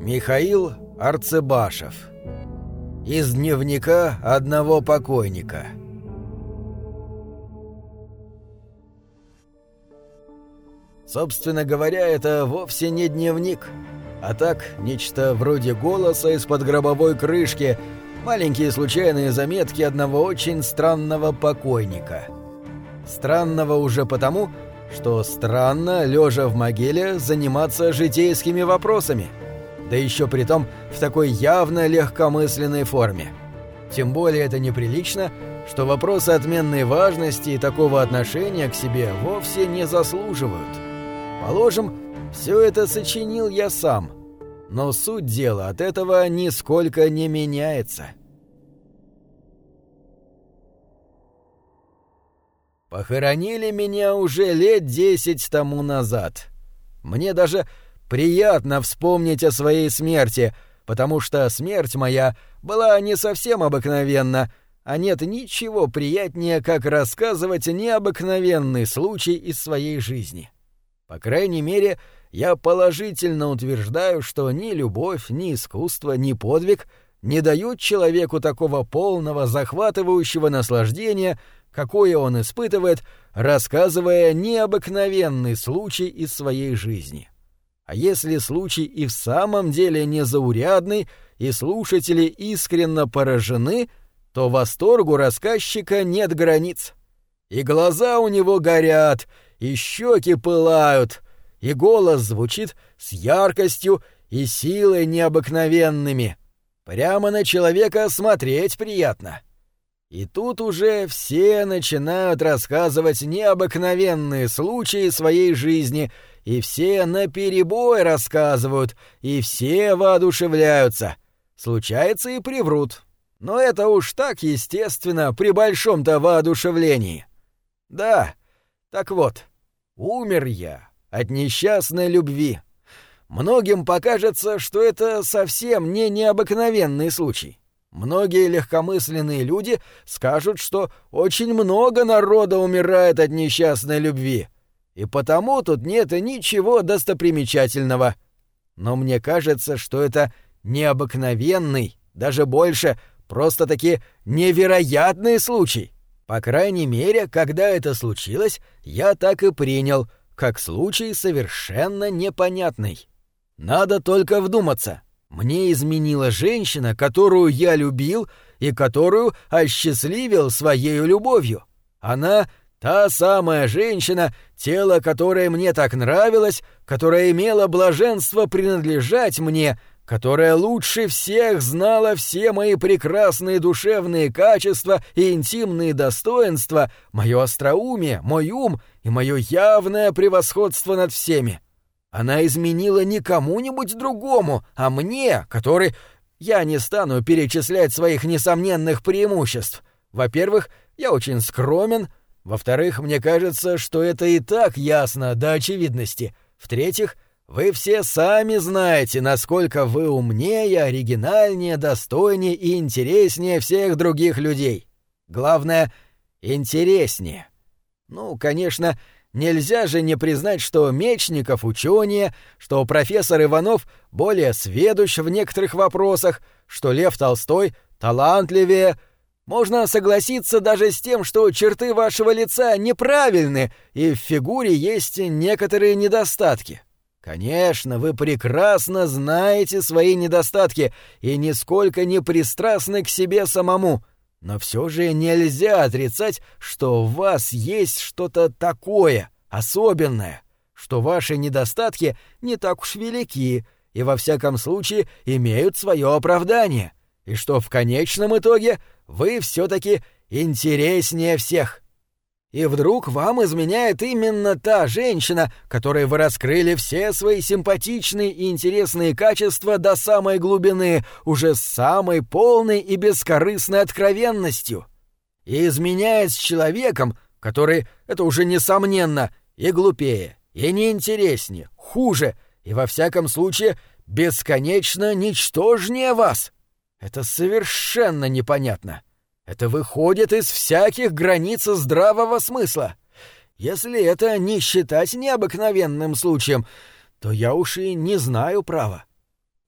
Михаил Арцебашев Из дневника одного покойника Собственно говоря, это вовсе не дневник, а так нечто вроде голоса из-под гробовой крышки, маленькие случайные заметки одного очень странного покойника. Странного уже потому, что странно, лежа в могиле, заниматься житейскими вопросами – да еще при том в такой явно легкомысленной форме. Тем более это неприлично, что вопросы отменной важности и такого отношения к себе вовсе не заслуживают. Положим, все это сочинил я сам, но суть дела от этого нисколько не меняется. Похоронили меня уже лет десять тому назад. Мне даже Приятно вспомнить о своей смерти, потому что смерть моя была не совсем обыкновенна, а нет ничего приятнее, как рассказывать необыкновенный случай из своей жизни. По крайней мере, я положительно утверждаю, что ни любовь, ни искусство, ни подвиг не дают человеку такого полного, захватывающего наслаждения, какое он испытывает, рассказывая необыкновенный случай из своей жизни. А если случай и в самом деле незаурядный, и слушатели искренно поражены, то восторгу рассказчика нет границ. И глаза у него горят, и щеки пылают, и голос звучит с яркостью и силой необыкновенными. Прямо на человека смотреть приятно. И тут уже все начинают рассказывать необыкновенные случаи своей жизни, и все наперебой рассказывают, и все воодушевляются. Случается и приврут. Но это уж так естественно при большом-то воодушевлении. Да, так вот, умер я от несчастной любви. Многим покажется, что это совсем не необыкновенный случай. Многие легкомысленные люди скажут, что очень много народа умирает от несчастной любви, и потому тут нет ничего достопримечательного. Но мне кажется, что это необыкновенный, даже больше, просто-таки невероятный случай. По крайней мере, когда это случилось, я так и принял, как случай совершенно непонятный. Надо только вдуматься — мне изменила женщина, которую я любил и которую осчастливил своей любовью. Она — та самая женщина, тело которой мне так нравилось, которая имела блаженство принадлежать мне, которая лучше всех знала все мои прекрасные душевные качества и интимные достоинства, мое остроумие, мой ум и мое явное превосходство над всеми. Она изменила не кому-нибудь другому, а мне, который... Я не стану перечислять своих несомненных преимуществ. Во-первых, я очень скромен. Во-вторых, мне кажется, что это и так ясно до очевидности. В-третьих, вы все сами знаете, насколько вы умнее, оригинальнее, достойнее и интереснее всех других людей. Главное — интереснее. Ну, конечно, Нельзя же не признать, что Мечников учёнее, что профессор Иванов более сведущ в некоторых вопросах, что Лев Толстой талантливее. Можно согласиться даже с тем, что черты вашего лица неправильны, и в фигуре есть некоторые недостатки. Конечно, вы прекрасно знаете свои недостатки и нисколько не пристрастны к себе самому — но все же нельзя отрицать, что в вас есть что-то такое, особенное, что ваши недостатки не так уж велики и во всяком случае имеют свое оправдание, и что в конечном итоге вы все-таки интереснее всех. И вдруг вам изменяет именно та женщина, которой вы раскрыли все свои симпатичные и интересные качества до самой глубины, уже с самой полной и бескорыстной откровенностью. И изменяет с человеком, который, это уже несомненно, и глупее, и неинтереснее, хуже, и во всяком случае бесконечно ничтожнее вас. Это совершенно непонятно. — это выходит из всяких границ здравого смысла. Если это не считать необыкновенным случаем, то я уж и не знаю права.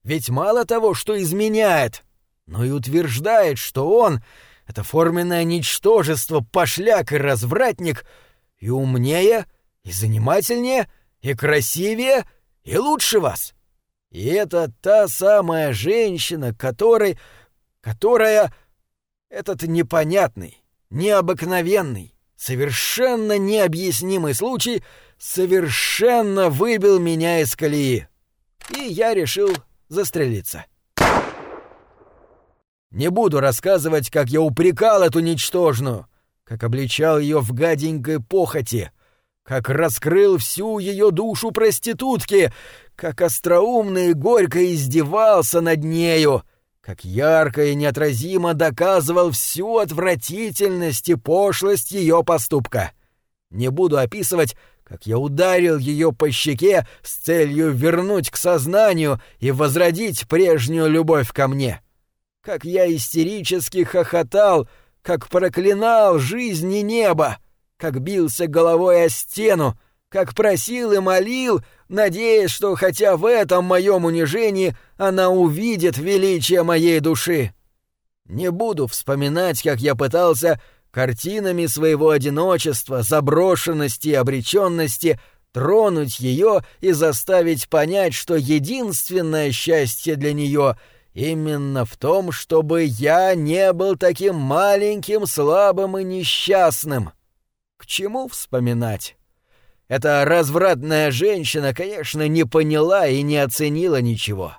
Ведь мало того, что изменяет, но и утверждает, что он — это форменное ничтожество, пошляк и развратник, и умнее, и занимательнее, и красивее, и лучше вас. И это та самая женщина, которой... которая... Этот непонятный, необыкновенный, совершенно необъяснимый случай совершенно выбил меня из колеи. И я решил застрелиться. Не буду рассказывать, как я упрекал эту ничтожную, как обличал ее в гаденькой похоти, как раскрыл всю ее душу проститутки, как остроумно и горько издевался над нею, как ярко и неотразимо доказывал всю отвратительность и пошлость ее поступка. Не буду описывать, как я ударил ее по щеке с целью вернуть к сознанию и возродить прежнюю любовь ко мне. Как я истерически хохотал, как проклинал жизнь и небо, как бился головой о стену, как просил и молил, надеясь, что хотя в этом моем унижении она увидит величие моей души. Не буду вспоминать, как я пытался картинами своего одиночества, заброшенности и обреченности тронуть ее и заставить понять, что единственное счастье для нее именно в том, чтобы я не был таким маленьким, слабым и несчастным. К чему вспоминать? Эта развратная женщина, конечно, не поняла и не оценила ничего.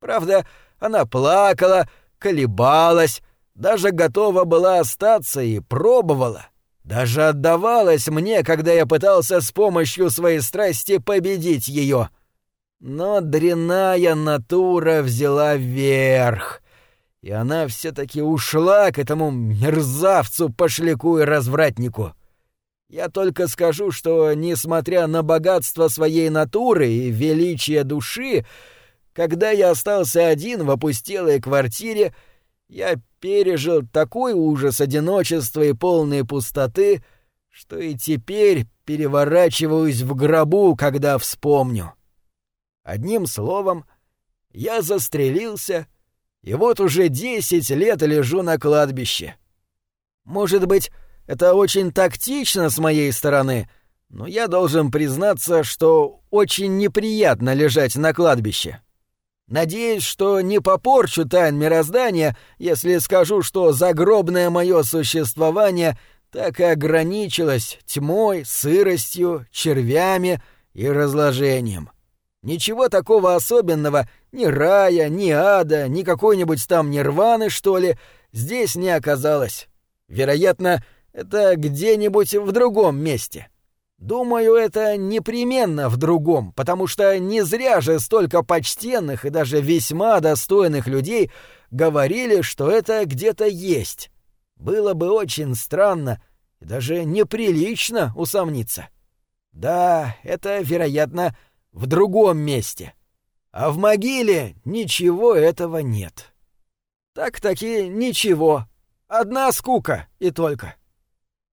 Правда, она плакала, колебалась, даже готова была остаться и пробовала. Даже отдавалась мне, когда я пытался с помощью своей страсти победить ее. Но дрянная натура взяла верх, и она все-таки ушла к этому мерзавцу, пошляку и развратнику. Я только скажу, что, несмотря на богатство своей натуры и величие души, когда я остался один в опустелой квартире, я пережил такой ужас одиночества и полной пустоты, что и теперь переворачиваюсь в гробу, когда вспомню. Одним словом, я застрелился, и вот уже десять лет лежу на кладбище. Может быть, это очень тактично с моей стороны, но я должен признаться, что очень неприятно лежать на кладбище. Надеюсь, что не попорчу тайн мироздания, если скажу, что загробное мое существование так и ограничилось тьмой, сыростью, червями и разложением. Ничего такого особенного, ни рая, ни ада, ни какой-нибудь там нирваны, что ли, здесь не оказалось. Вероятно, это где-нибудь в другом месте. Думаю, это непременно в другом, потому что не зря же столько почтенных и даже весьма достойных людей говорили, что это где-то есть. Было бы очень странно и даже неприлично усомниться. Да, это, вероятно, в другом месте. А в могиле ничего этого нет. Так-таки ничего. Одна скука и только.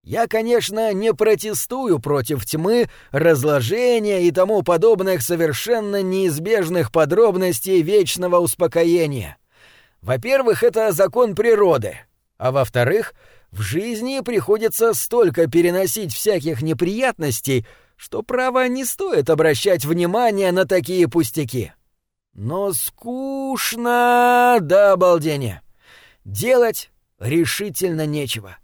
Я, конечно, не протестую против тьмы, разложения и тому подобных совершенно неизбежных подробностей вечного успокоения. Во-первых, это закон природы, а во-вторых, в жизни приходится столько переносить всяких неприятностей, что, право, не стоит обращать внимание на такие пустяки. Но скучно до обалдения. Делать решительно нечего.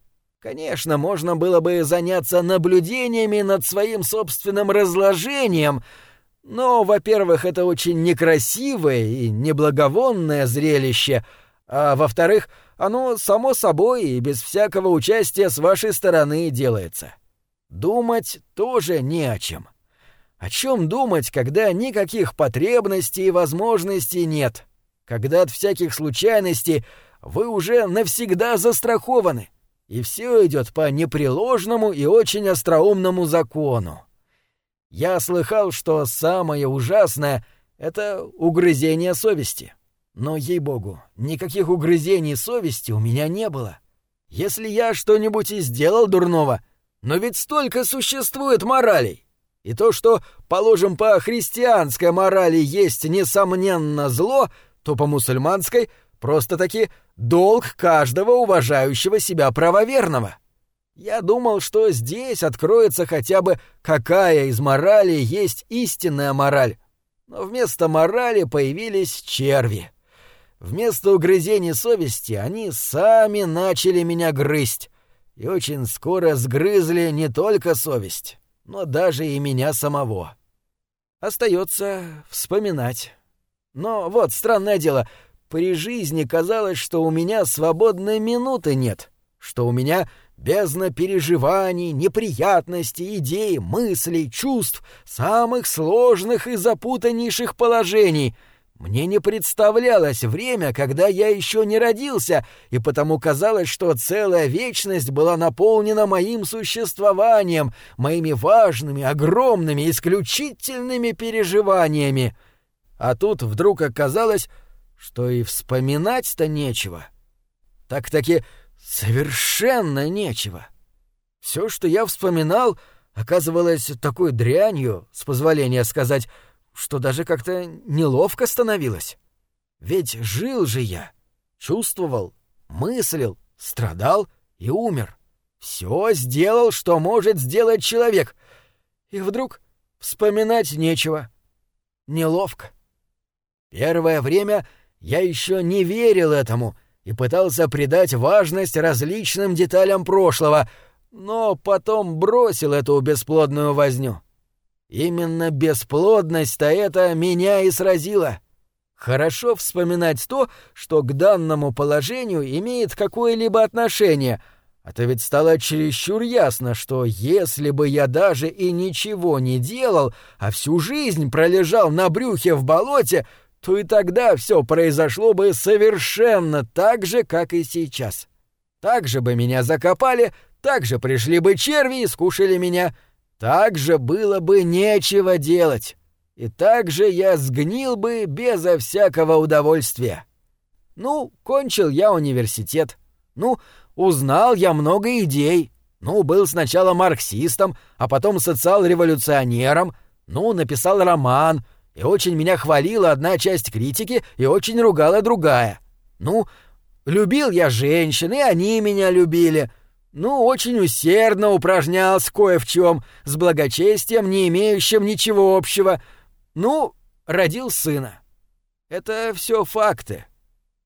Конечно, можно было бы заняться наблюдениями над своим собственным разложением, но, во-первых, это очень некрасивое и неблаговонное зрелище, а во-вторых, оно само собой и без всякого участия с вашей стороны делается. Думать тоже не о чем. О чем думать, когда никаких потребностей и возможностей нет? Когда от всяких случайностей вы уже навсегда застрахованы — и все идет по непреложному и очень остроумному закону. Я слыхал, что самое ужасное — это угрызение совести. Но, ей-богу, никаких угрызений совести у меня не было. Если я что-нибудь и сделал дурного, Но ведь столько существует моралей. И то, что, положим, по христианской морали есть несомненно зло, то по мусульманской просто-таки долг каждого уважающего себя правоверного. Я думал, что здесь откроется хотя бы какая из моралей есть истинная мораль. Но вместо морали появились черви. Вместо угрызений совести они сами начали меня грызть. И очень скоро сгрызли не только совесть, но даже и меня самого. Остается вспоминать. Но вот странное дело, при жизни казалось, что у меня свободной минуты нет, что у меня бездна переживаний, неприятностей, идей, мыслей, чувств, самых сложных и запутаннейших положений. Мне не представлялось время, когда я еще не родился, и потому казалось, что целая вечность была наполнена моим существованием, моими важными, огромными, исключительными переживаниями. А тут вдруг оказалось, что и вспоминать-то нечего. Так-таки Совершенно нечего. Все, что я вспоминал, оказывалось такой дрянью, с позволения сказать, что даже как-то неловко становилось. Ведь жил же я, чувствовал, мыслил, страдал и умер. Все сделал, что может сделать человек. И вдруг вспоминать нечего. Неловко. Первое время я еще не верил этому — и пытался придать важность различным деталям прошлого, но потом бросил эту бесплодную возню. Именно бесплодность-то это меня и сразила. Хорошо вспоминать то, что к данному положению имеет какое-либо отношение, а то ведь стало чересчур ясно, что если бы я даже и ничего не делал, а всю жизнь пролежал на брюхе в болоте, то и тогда все произошло бы совершенно так же, как и сейчас. Так же бы меня закопали, так же пришли бы черви и скушали меня, так же было бы нечего делать, и так же я сгнил бы безо всякого удовольствия. Ну, кончил я университет, ну, узнал я много идей, ну, был сначала марксистом, а потом социал-революционером, ну, написал роман — и очень меня хвалила одна часть критики и очень ругала другая. Ну, любил я женщин, и они меня любили. Ну, очень усердно упражнялся кое в чем, с благочестием, не имеющим ничего общего. Ну, родил сына. Это все факты.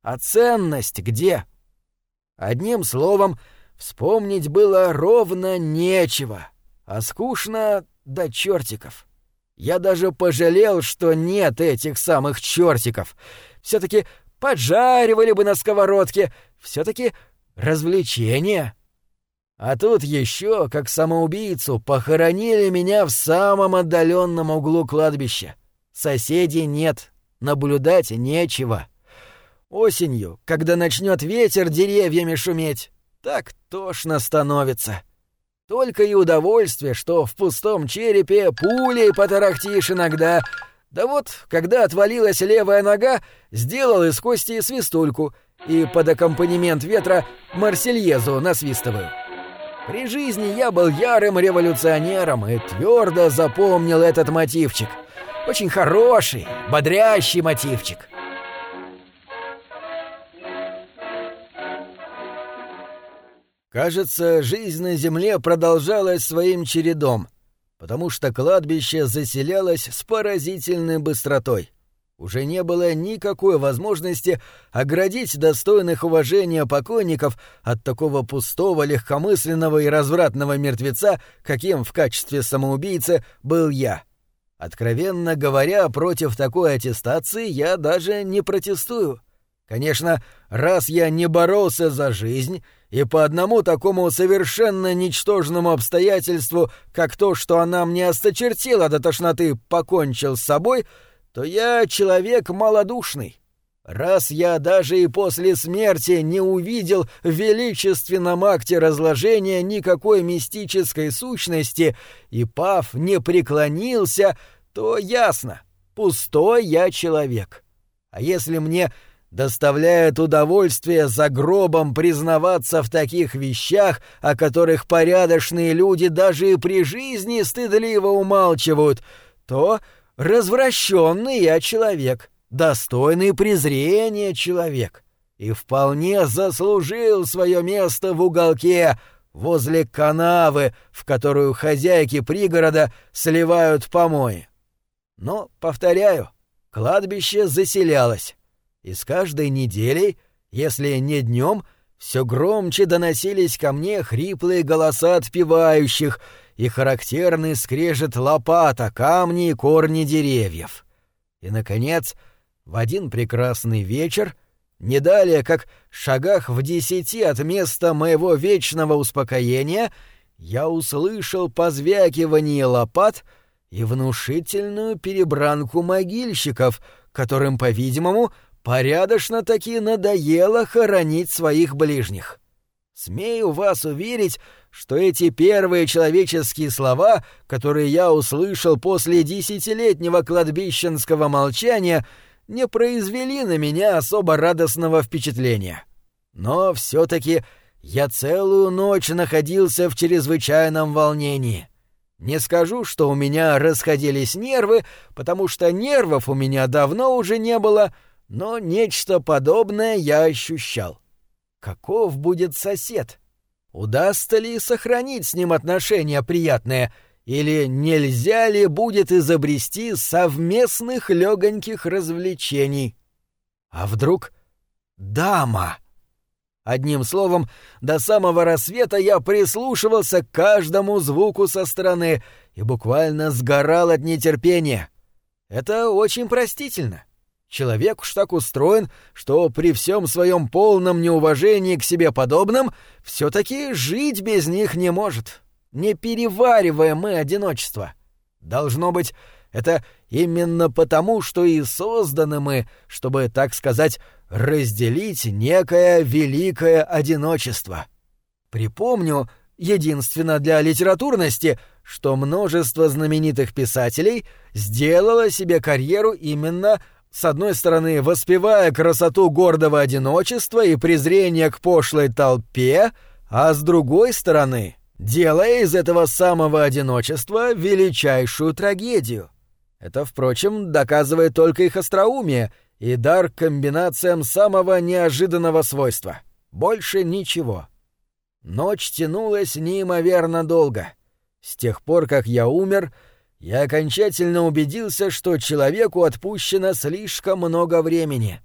А ценность где? Одним словом, вспомнить было ровно нечего, а скучно до чертиков. Я даже пожалел, что нет этих самых чертиков. Все-таки поджаривали бы на сковородке, все-таки развлечение. А тут еще, как самоубийцу, похоронили меня в самом отдаленном углу кладбища. Соседей нет, наблюдать нечего. Осенью, когда начнет ветер деревьями шуметь, так тошно становится. Только и удовольствие, что в пустом черепе пулей потарахтишь иногда. Да вот, когда отвалилась левая нога, сделал из кости свистульку и под аккомпанемент ветра марсельезу насвистываю. При жизни я был ярым революционером и твердо запомнил этот мотивчик. Очень хороший, бодрящий мотивчик. Кажется, жизнь на земле продолжалась своим чередом, потому что кладбище заселялось с поразительной быстротой. Уже не было никакой возможности оградить достойных уважения покойников от такого пустого, легкомысленного и развратного мертвеца, каким в качестве самоубийцы был я. Откровенно говоря, против такой аттестации я даже не протестую. Конечно, раз я не боролся за жизнь и по одному такому совершенно ничтожному обстоятельству, как то, что она мне осточертила до тошноты, покончил с собой, то я человек малодушный. Раз я даже и после смерти не увидел в величественном акте разложения никакой мистической сущности и, пав, не преклонился, то ясно, пустой я человек. А если мне доставляет удовольствие за гробом признаваться в таких вещах, о которых порядочные люди даже и при жизни стыдливо умалчивают, то развращенный я человек, достойный презрения человек, и вполне заслужил свое место в уголке возле канавы, в которую хозяйки пригорода сливают помои. Но, повторяю, кладбище заселялось, и с каждой неделей, если не днем, все громче доносились ко мне хриплые голоса отпевающих и характерный скрежет лопата, камни и корни деревьев. И, наконец, в один прекрасный вечер, не далее, как шагах в десяти от места моего вечного успокоения, я услышал позвякивание лопат и внушительную перебранку могильщиков, которым, по-видимому, порядочно таки надоело хоронить своих ближних. Смею вас уверить, что эти первые человеческие слова, которые я услышал после десятилетнего кладбищенского молчания, не произвели на меня особо радостного впечатления. Но все-таки я целую ночь находился в чрезвычайном волнении. Не скажу, что у меня расходились нервы, потому что нервов у меня давно уже не было — но нечто подобное я ощущал. Каков будет сосед? Удастся ли сохранить с ним отношения приятные, или нельзя ли будет изобрести совместных легоньких развлечений? А вдруг дама? Одним словом, до самого рассвета я прислушивался к каждому звуку со стороны и буквально сгорал от нетерпения. Это очень простительно. — Человек уж так устроен, что при всем своем полном неуважении к себе подобным все-таки жить без них не может. Не перевариваем мы одиночество. Должно быть, это именно потому, что и созданы мы, чтобы, так сказать, разделить некое великое одиночество. Припомню, единственно для литературности, что множество знаменитых писателей сделало себе карьеру именно с одной стороны, воспевая красоту гордого одиночества и презрения к пошлой толпе, а с другой стороны, делая из этого самого одиночества величайшую трагедию. Это, впрочем, доказывает только их остроумие и дар комбинациям самого неожиданного свойства. Больше ничего. Ночь тянулась неимоверно долго. С тех пор, как я умер, — я окончательно убедился, что человеку отпущено слишком много времени.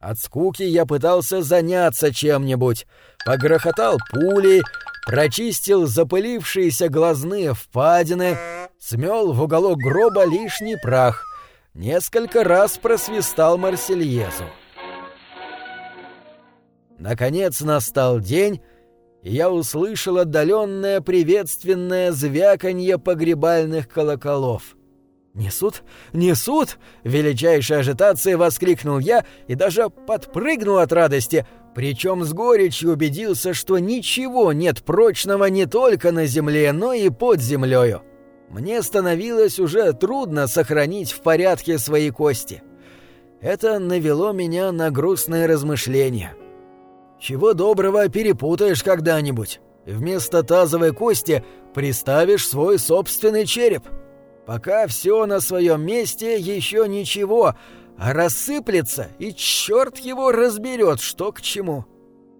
От скуки я пытался заняться чем-нибудь, погрохотал пулей, прочистил запылившиеся глазные впадины, смел в уголок гроба лишний прах, несколько раз просвистал Марсельезу. Наконец настал день, я услышал отдаленное приветственное звяканье погребальных колоколов. «Несут? Несут!» — величайшей ажитацией воскликнул я и даже подпрыгнул от радости, причем с горечью убедился, что ничего нет прочного не только на земле, но и под землею. Мне становилось уже трудно сохранить в порядке свои кости. Это навело меня на грустные размышления — чего доброго перепутаешь когда-нибудь. Вместо тазовой кости приставишь свой собственный череп. Пока все на своем месте, еще ничего, а рассыплется, и черт его разберет, что к чему.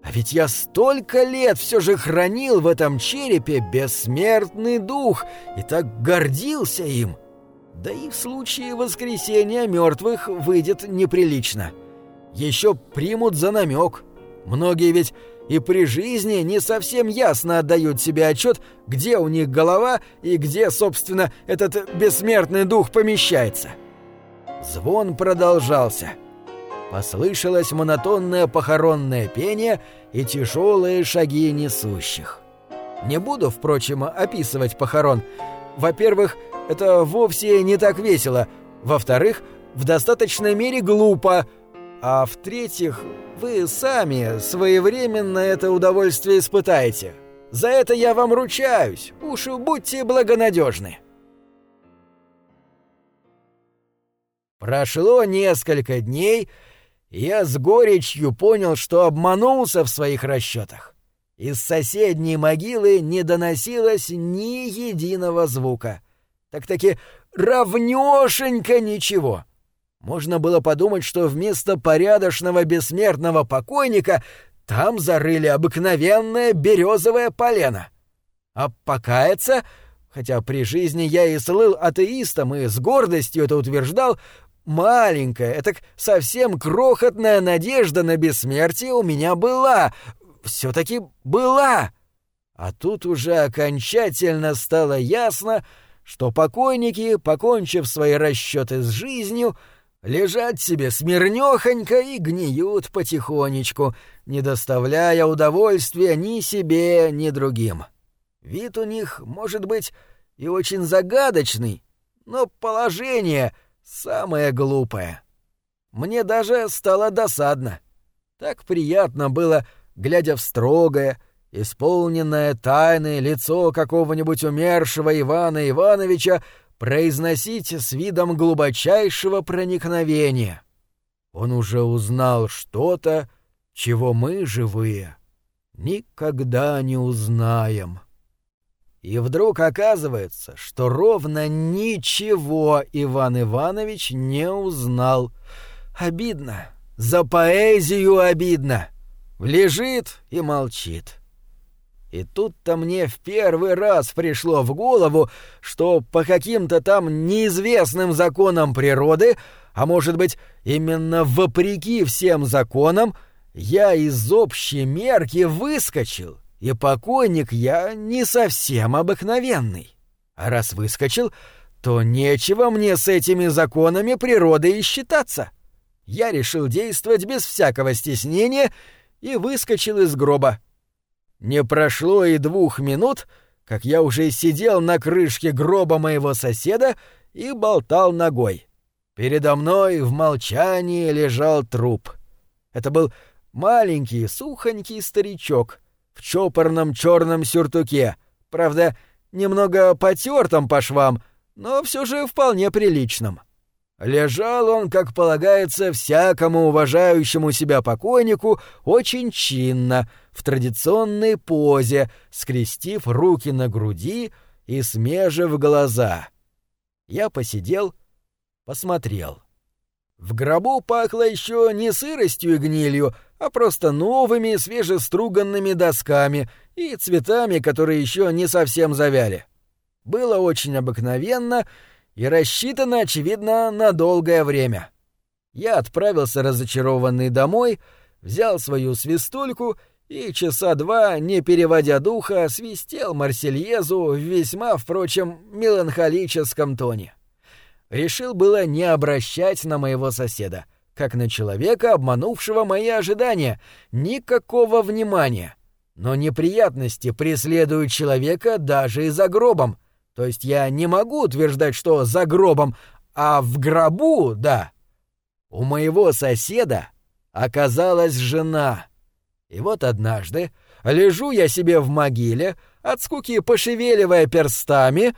А ведь я столько лет все же хранил в этом черепе бессмертный дух и так гордился им. Да и в случае воскресения мертвых выйдет неприлично. Еще примут за намек — Многие ведь и при жизни не совсем ясно отдают себе отчет, где у них голова и где, собственно, этот бессмертный дух помещается. Звон продолжался. Послышалось монотонное похоронное пение и тяжелые шаги несущих. Не буду, впрочем, описывать похорон. Во-первых, это вовсе не так весело. Во-вторых, в достаточной мере глупо — а в-третьих, вы сами своевременно это удовольствие испытаете. За это я вам ручаюсь, уж будьте благонадежны. Прошло несколько дней, я с горечью понял, что обманулся в своих расчетах. Из соседней могилы не доносилось ни единого звука. Так-таки равнёшенько ничего. Можно было подумать, что вместо порядочного бессмертного покойника там зарыли обыкновенное березовое полено. А покаяться, хотя при жизни я и слыл атеистом и с гордостью это утверждал, маленькая, это совсем крохотная надежда на бессмертие у меня была, все-таки была. А тут уже окончательно стало ясно, что покойники, покончив свои расчеты с жизнью, лежат себе смирнёхонько и гниют потихонечку, не доставляя удовольствия ни себе, ни другим. Вид у них, может быть, и очень загадочный, но положение самое глупое. Мне даже стало досадно. Так приятно было, глядя в строгое, исполненное тайны лицо какого-нибудь умершего Ивана Ивановича, произносить с видом глубочайшего проникновения. Он уже узнал что-то, чего мы, живые, никогда не узнаем. И вдруг оказывается, что ровно ничего Иван Иванович не узнал. Обидно. За поэзию обидно. Лежит и молчит. И тут-то мне в первый раз пришло в голову, что по каким-то там неизвестным законам природы, а может быть, именно вопреки всем законам, я из общей мерки выскочил, и покойник я не совсем обыкновенный. А раз выскочил, то нечего мне с этими законами природы и считаться. Я решил действовать без всякого стеснения и выскочил из гроба. Не прошло и двух минут, как я уже сидел на крышке гроба моего соседа и болтал ногой. Передо мной в молчании лежал труп. Это был маленький, сухонький старичок в чопорном черном сюртуке, правда, немного потертом по швам, но все же вполне приличном. Лежал он, как полагается, всякому уважающему себя покойнику, очень чинно, в традиционной позе, скрестив руки на груди и смежив глаза. Я посидел, посмотрел. В гробу пахло еще не сыростью и гнилью, а просто новыми свежеструганными досками и цветами, которые еще не совсем завяли. Было очень обыкновенно и рассчитано, очевидно, на долгое время. Я отправился разочарованный домой, взял свою свистульку и часа два, не переводя духа, свистел Марсельезу в весьма, впрочем, меланхолическом тоне. Решил было не обращать на моего соседа, как на человека, обманувшего мои ожидания, никакого внимания. Но неприятности преследуют человека даже и за гробом. То есть я не могу утверждать, что за гробом, а в гробу, да. У моего соседа оказалась жена — и вот однажды лежу я себе в могиле, от скуки пошевеливая перстами,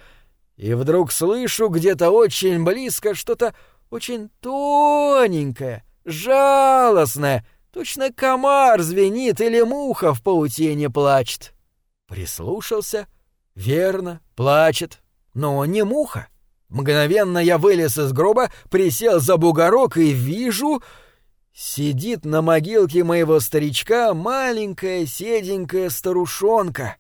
и вдруг слышу где-то очень близко что-то очень тоненькое, жалостное, точно комар звенит или муха в паутине плачет. Прислушался. Верно, плачет. Но не муха. Мгновенно я вылез из гроба, присел за бугорок и вижу... Сидит на могилке моего старичка маленькая седенькая старушонка.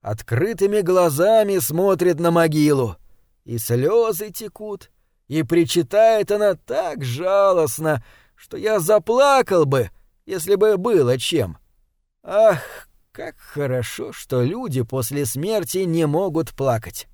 Открытыми глазами смотрит на могилу. И слезы текут, и причитает она так жалостно, что я заплакал бы, если бы было чем. Ах, как хорошо, что люди после смерти не могут плакать.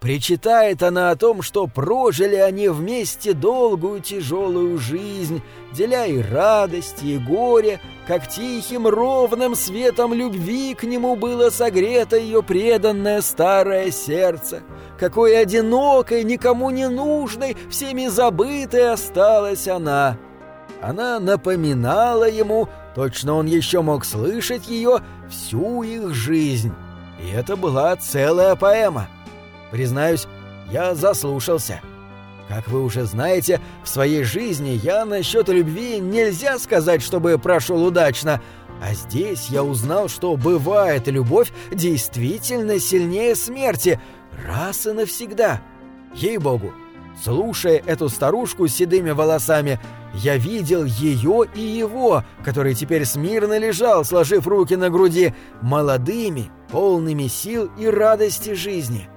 Причитает она о том, что прожили они вместе долгую тяжелую жизнь, деля и радость, и горе, как тихим ровным светом любви к нему было согрето ее преданное старое сердце, какой одинокой, никому не нужной, всеми забытой осталась она. Она напоминала ему, точно он еще мог слышать ее, всю их жизнь. И это была целая поэма — Признаюсь, я заслушался. Как вы уже знаете, в своей жизни я насчет любви нельзя сказать, чтобы прошел удачно, а здесь я узнал, что бывает любовь действительно сильнее смерти, раз и навсегда. Ей-богу, слушая эту старушку с седыми волосами, я видел ее и его, который теперь смирно лежал, сложив руки на груди, молодыми, полными сил и радости жизни.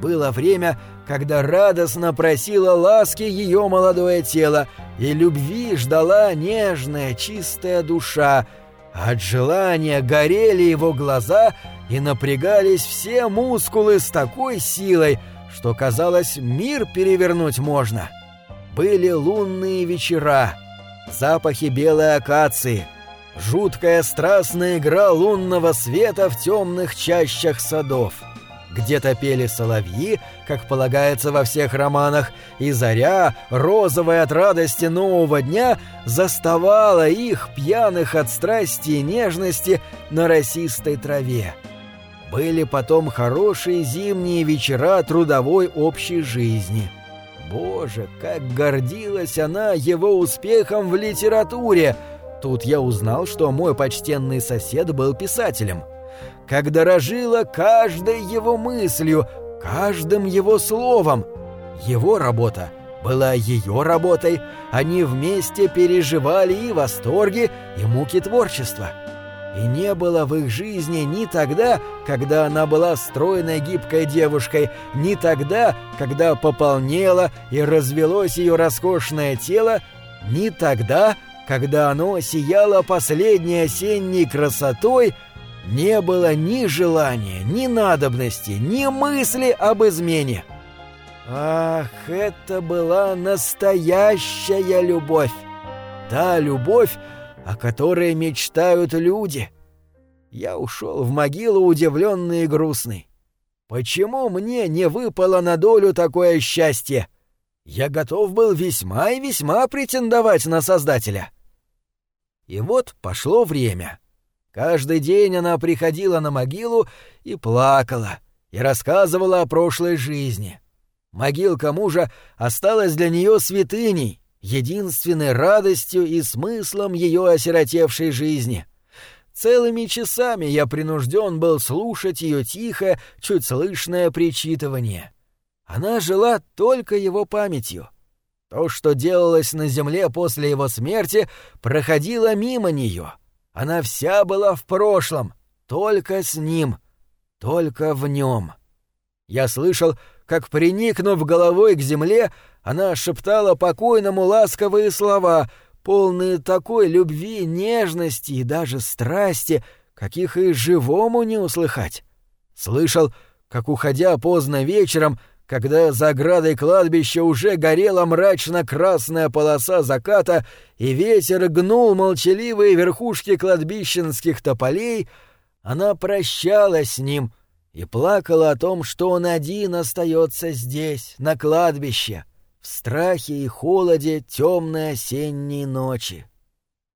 Было время, когда радостно просила ласки ее молодое тело, и любви ждала нежная, чистая душа. От желания горели его глаза и напрягались все мускулы с такой силой, что, казалось, мир перевернуть можно. Были лунные вечера, запахи белой акации, жуткая страстная игра лунного света в темных чащах садов — где-то пели соловьи, как полагается во всех романах, и заря, розовая от радости нового дня, заставала их, пьяных от страсти и нежности, на росистой траве. Были потом хорошие зимние вечера трудовой общей жизни. Боже, как гордилась она его успехом в литературе! Тут я узнал, что мой почтенный сосед был писателем — как дорожила каждой его мыслью, каждым его словом. Его работа была ее работой, они вместе переживали и восторги, и муки творчества. И не было в их жизни ни тогда, когда она была стройной гибкой девушкой, ни тогда, когда пополнело и развелось ее роскошное тело, ни тогда, когда оно сияло последней осенней красотой — не было ни желания, ни надобности, ни мысли об измене. Ах, это была настоящая любовь! Та любовь, о которой мечтают люди. Я ушел в могилу удивленный и грустный. Почему мне не выпало на долю такое счастье? Я готов был весьма и весьма претендовать на Создателя. И вот пошло время. — Каждый день она приходила на могилу и плакала, и рассказывала о прошлой жизни. Могилка мужа осталась для нее святыней, единственной радостью и смыслом ее осиротевшей жизни. Целыми часами я принужден был слушать ее тихо, чуть слышное причитывание. Она жила только его памятью. То, что делалось на земле после его смерти, проходило мимо нее — она вся была в прошлом, только с ним, только в нем. Я слышал, как, приникнув головой к земле, она шептала покойному ласковые слова, полные такой любви, нежности и даже страсти, каких и живому не услыхать. Слышал, как, уходя поздно вечером, когда за оградой кладбища уже горела мрачно-красная полоса заката, и ветер гнул молчаливые верхушки кладбищенских тополей, она прощалась с ним и плакала о том, что он один остается здесь, на кладбище, в страхе и холоде темной осенней ночи.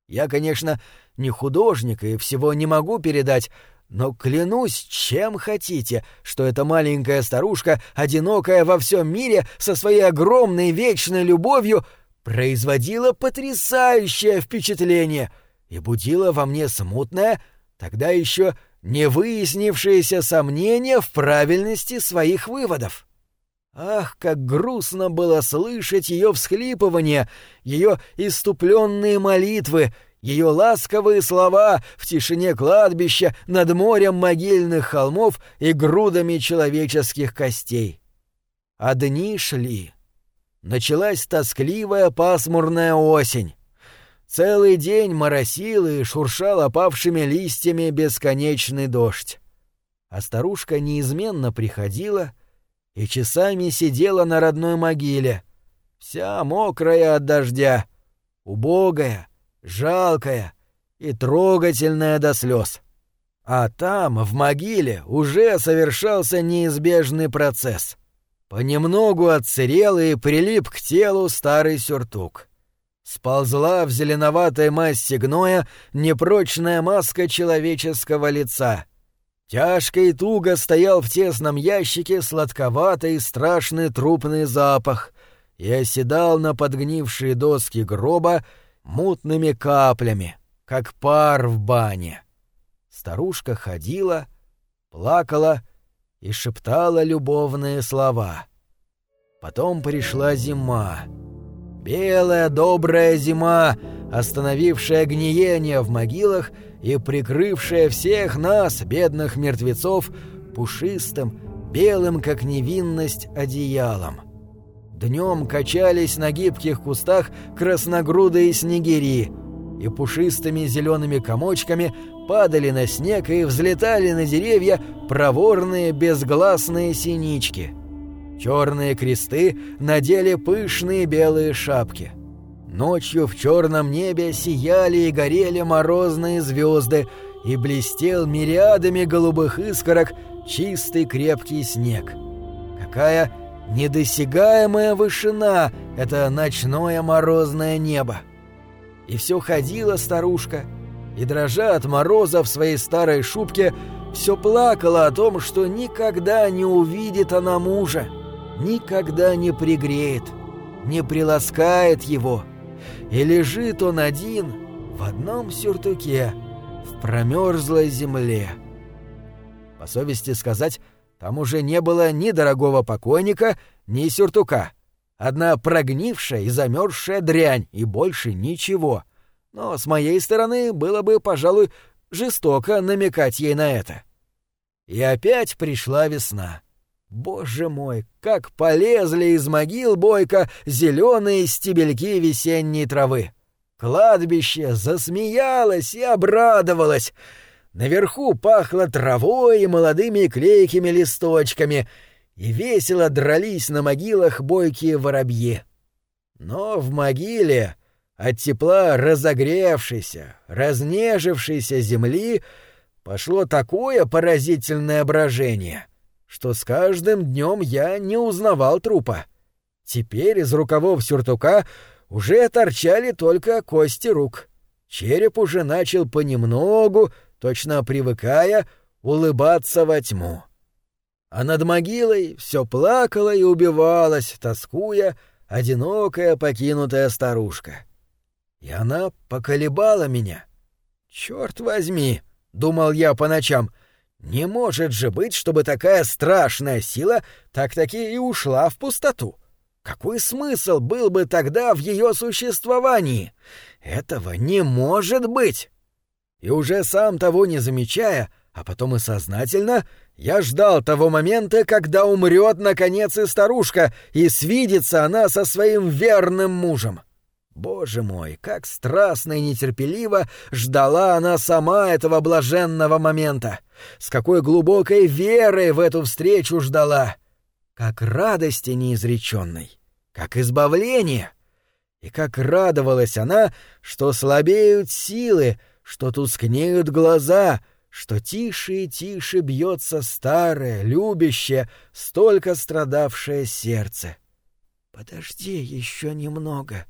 Я, конечно, не художник и всего не могу передать, но клянусь, чем хотите, что эта маленькая старушка, одинокая во всем мире, со своей огромной вечной любовью, производила потрясающее впечатление и будила во мне смутное, тогда еще не выяснившееся сомнение в правильности своих выводов. Ах, как грустно было слышать ее всхлипывания, ее иступленные молитвы, ее ласковые слова в тишине кладбища над морем могильных холмов и грудами человеческих костей. А дни шли. Началась тоскливая пасмурная осень. Целый день моросил и шуршал опавшими листьями бесконечный дождь. А старушка неизменно приходила и часами сидела на родной могиле, вся мокрая от дождя, убогая, жалкая и трогательная до слез. А там, в могиле, уже совершался неизбежный процесс. Понемногу отсырел и прилип к телу старый сюртук. Сползла в зеленоватой массе гноя непрочная маска человеческого лица. Тяжко и туго стоял в тесном ящике сладковатый страшный трупный запах — и оседал на подгнившие доски гроба мутными каплями, как пар в бане. Старушка ходила, плакала и шептала любовные слова. Потом пришла зима. Белая добрая зима, остановившая гниение в могилах и прикрывшая всех нас, бедных мертвецов, пушистым, белым, как невинность, одеялом. Днем качались на гибких кустах красногрудые снегири, и пушистыми зелеными комочками падали на снег и взлетали на деревья проворные безгласные синички. Черные кресты надели пышные белые шапки. Ночью в черном небе сияли и горели морозные звезды, и блестел мириадами голубых искорок чистый крепкий снег. Какая Недосягаемая вышина — это ночное морозное небо. И все ходила старушка, и, дрожа от мороза в своей старой шубке, все плакала о том, что никогда не увидит она мужа, никогда не пригреет, не приласкает его. И лежит он один в одном сюртуке в промерзлой земле. По совести сказать, там уже не было ни дорогого покойника, ни сюртука. Одна прогнившая и замерзшая дрянь, и больше ничего. Но с моей стороны было бы, пожалуй, жестоко намекать ей на это. И опять пришла весна. Боже мой, как полезли из могил бойко зеленые стебельки весенней травы! Кладбище засмеялось и обрадовалось — Наверху пахло травой и молодыми клейкими листочками, и весело дрались на могилах бойкие воробьи. Но в могиле от тепла разогревшейся, разнежившейся земли пошло такое поразительное брожение, что с каждым днем я не узнавал трупа. Теперь из рукавов сюртука уже торчали только кости рук. Череп уже начал понемногу, точно привыкая улыбаться во тьму. А над могилой все плакала и убивалась, тоскуя, одинокая покинутая старушка. И она поколебала меня. «Черт возьми!» — думал я по ночам. «Не может же быть, чтобы такая страшная сила так-таки и ушла в пустоту. Какой смысл был бы тогда в ее существовании? Этого не может быть!» И уже сам того не замечая, а потом и сознательно, я ждал того момента, когда умрет наконец и старушка, и свидится она со своим верным мужем. Боже мой, как страстно и нетерпеливо ждала она сама этого блаженного момента! С какой глубокой верой в эту встречу ждала! Как радости неизреченной! Как избавление! И как радовалась она, что слабеют силы, что тускнеют глаза, что тише и тише бьется старое, любящее, столько страдавшее сердце. «Подожди еще немного,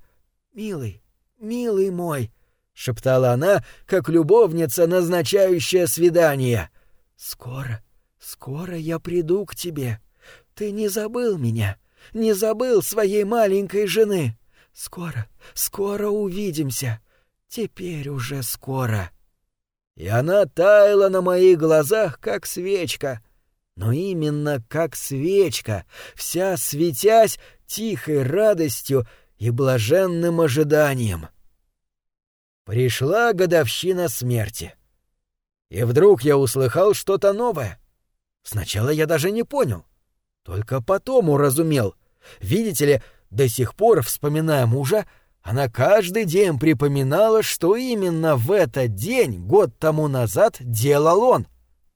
милый, милый мой», — шептала она, как любовница, назначающая свидание. «Скоро, скоро я приду к тебе. Ты не забыл меня, не забыл своей маленькой жены. Скоро, скоро увидимся. Теперь уже скоро. И она таяла на моих глазах, как свечка. Но именно как свечка, вся светясь тихой радостью и блаженным ожиданием. Пришла годовщина смерти. И вдруг я услыхал что-то новое. Сначала я даже не понял. Только потом уразумел. Видите ли, до сих пор, вспоминая мужа, она каждый день припоминала, что именно в этот день, год тому назад, делал он.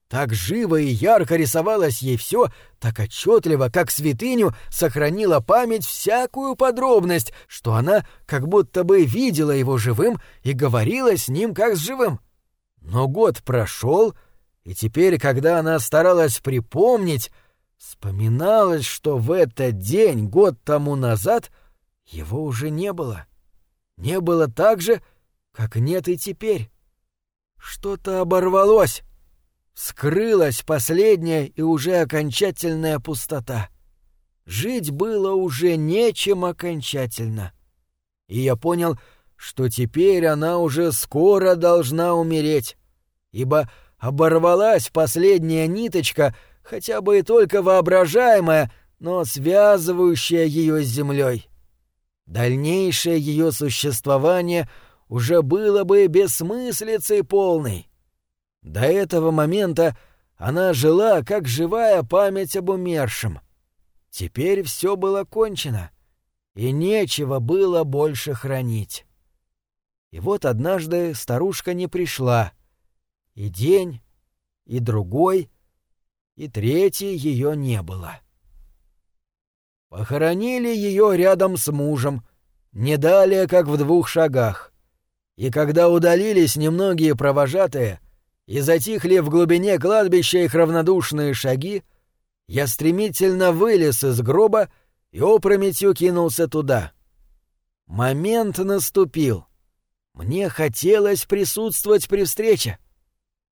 Так живо и ярко рисовалось ей все, так отчетливо, как святыню, сохранила память всякую подробность, что она как будто бы видела его живым и говорила с ним как с живым. Но год прошел, и теперь, когда она старалась припомнить, вспоминалось, что в этот день, год тому назад, его уже не было. — не было так же, как нет и теперь. Что-то оборвалось. Скрылась последняя и уже окончательная пустота. жить было уже нечем окончательно. И я понял, что теперь она уже скоро должна умереть, ибо оборвалась последняя ниточка, хотя бы и только воображаемая, но связывающая ее с землей. Дальнейшее ее существование уже было бы бессмыслицей полной. До этого момента она жила, как живая память об умершем. Теперь все было кончено, и нечего было больше хранить. И вот однажды старушка не пришла. И день, и другой, и третий ее не было. Похоронили ее рядом с мужем, не далее, как в двух шагах. И когда удалились немногие провожатые и затихли в глубине кладбища их равнодушные шаги, я стремительно вылез из гроба и опрометью кинулся туда. Момент наступил. Мне хотелось присутствовать при встрече.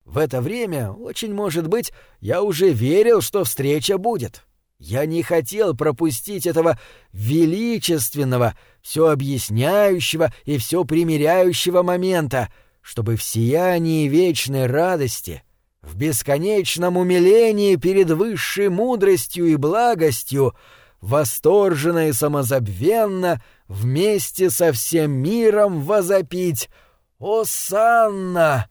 В это время, очень может быть, я уже верил, что встреча будет. Я не хотел пропустить этого величественного, все объясняющего и все примиряющего момента, чтобы в сиянии вечной радости, в бесконечном умилении перед высшей мудростью и благостью, восторженно и самозабвенно, вместе со всем миром возопить «О, Санна!»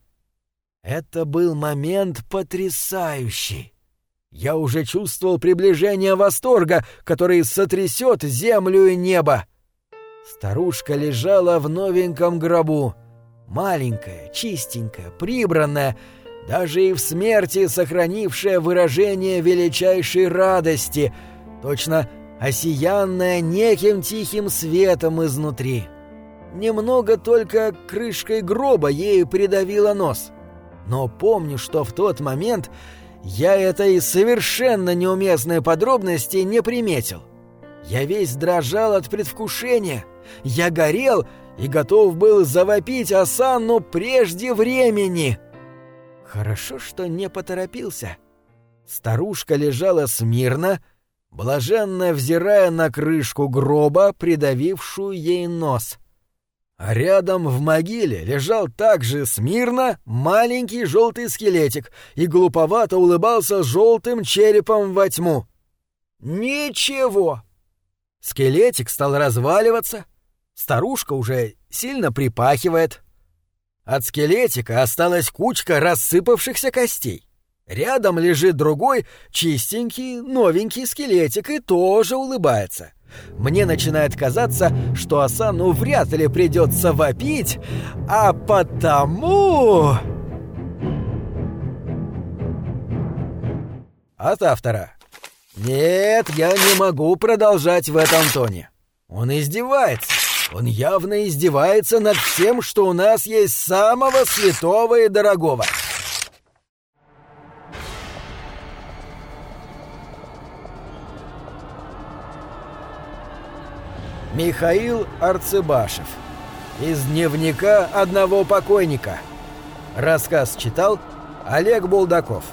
Это был момент потрясающий. Я уже чувствовал приближение восторга, который сотрясет землю и небо. Старушка лежала в новеньком гробу. Маленькая, чистенькая, прибранная, даже и в смерти сохранившая выражение величайшей радости, точно осиянная неким тихим светом изнутри. Немного только крышкой гроба ей придавило нос. Но помню, что в тот момент я этой совершенно неуместной подробности не приметил. Я весь дрожал от предвкушения. Я горел и готов был завопить Асанну прежде времени. Хорошо, что не поторопился. Старушка лежала смирно, блаженно взирая на крышку гроба, придавившую ей нос. А рядом в могиле лежал также смирно маленький желтый скелетик и глуповато улыбался желтым черепом во тьму. Ничего! Скелетик стал разваливаться, старушка уже сильно припахивает. От скелетика осталась кучка рассыпавшихся костей. Рядом лежит другой, чистенький, новенький скелетик и тоже улыбается. Мне начинает казаться, что Асану вряд ли придется вопить, а потому... От автора. Нет, я не могу продолжать в этом тоне. Он издевается. Он явно издевается над всем, что у нас есть самого святого и дорогого. Михаил Арцебашев. Из дневника одного покойника. Рассказ читал Олег Булдаков.